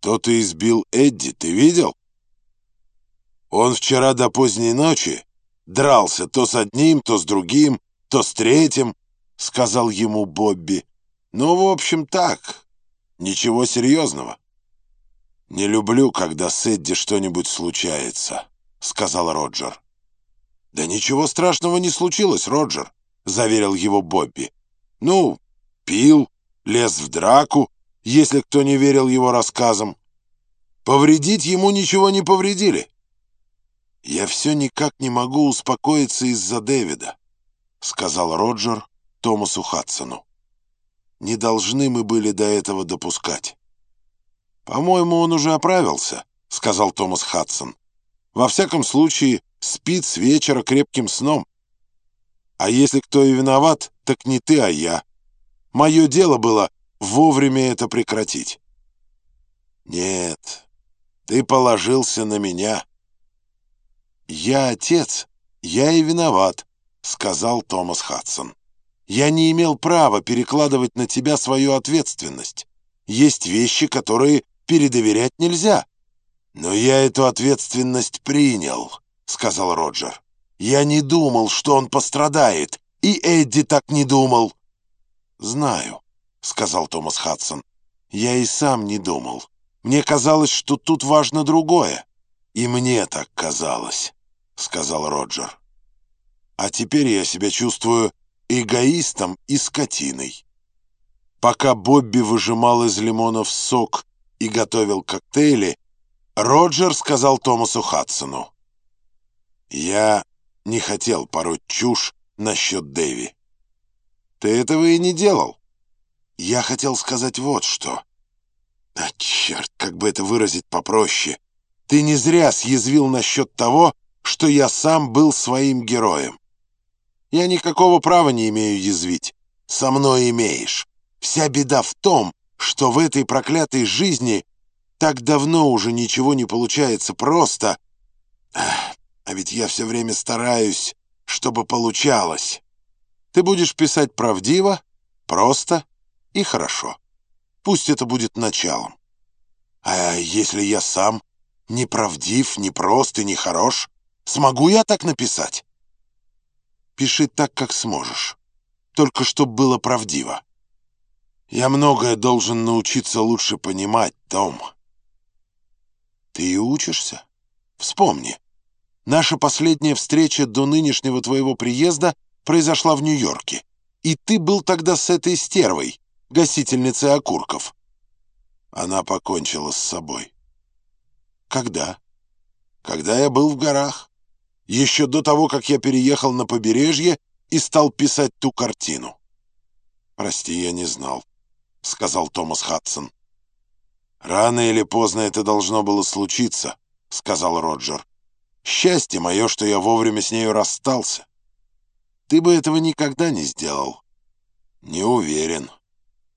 Кто-то избил Эдди, ты видел? Он вчера до поздней ночи дрался то с одним, то с другим, то с третьим, сказал ему Бобби. Ну, в общем, так. Ничего серьезного. «Не люблю, когда с Эдди что-нибудь случается», — сказал Роджер. «Да ничего страшного не случилось, Роджер», — заверил его Бобби. «Ну, пил, лез в драку, если кто не верил его рассказам. Повредить ему ничего не повредили». «Я все никак не могу успокоиться из-за Дэвида», — сказал Роджер Томасу Хадсону. «Не должны мы были до этого допускать». «По-моему, он уже оправился», — сказал Томас Хадсон. «Во всяком случае, спит с вечера крепким сном. А если кто и виноват, так не ты, а я. Мое дело было вовремя это прекратить». «Нет, ты положился на меня». «Я отец, я и виноват», — сказал Томас Хадсон. «Я не имел права перекладывать на тебя свою ответственность. Есть вещи, которые передоверять нельзя. «Но я эту ответственность принял», — сказал Роджер. «Я не думал, что он пострадает, и Эдди так не думал». «Знаю», — сказал Томас Хадсон. «Я и сам не думал. Мне казалось, что тут важно другое». «И мне так казалось», — сказал Роджер. «А теперь я себя чувствую эгоистом и скотиной». Пока Бобби выжимал из лимонов сок и готовил коктейли, Роджер сказал Томасу Хадсону. «Я не хотел пороть чушь насчет Дэви». «Ты этого и не делал». «Я хотел сказать вот что». «А черт, как бы это выразить попроще. Ты не зря съязвил насчет того, что я сам был своим героем. Я никакого права не имею язвить. Со мной имеешь. Вся беда в том, что в этой проклятой жизни так давно уже ничего не получается просто. А ведь я все время стараюсь, чтобы получалось. Ты будешь писать правдиво, просто и хорошо. Пусть это будет началом. А если я сам неправдив, непрост и нехорош, смогу я так написать? Пиши так, как сможешь. Только чтоб было правдиво. Я многое должен научиться лучше понимать, Том. Ты и учишься? Вспомни. Наша последняя встреча до нынешнего твоего приезда произошла в Нью-Йорке. И ты был тогда с этой стервой, гасительницей окурков. Она покончила с собой. Когда? Когда я был в горах. Еще до того, как я переехал на побережье и стал писать ту картину. Прости, я не знал. — сказал Томас Хадсон. «Рано или поздно это должно было случиться», — сказал Роджер. «Счастье мое, что я вовремя с нею расстался. Ты бы этого никогда не сделал». «Не уверен», —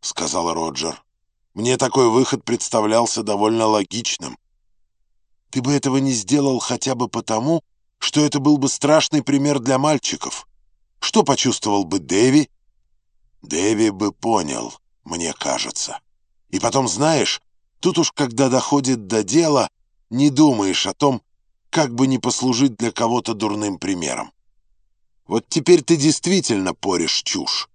сказал Роджер. «Мне такой выход представлялся довольно логичным». «Ты бы этого не сделал хотя бы потому, что это был бы страшный пример для мальчиков. Что почувствовал бы Дэви?» «Дэви бы понял», мне кажется. И потом, знаешь, тут уж когда доходит до дела, не думаешь о том, как бы не послужить для кого-то дурным примером. Вот теперь ты действительно порешь чушь.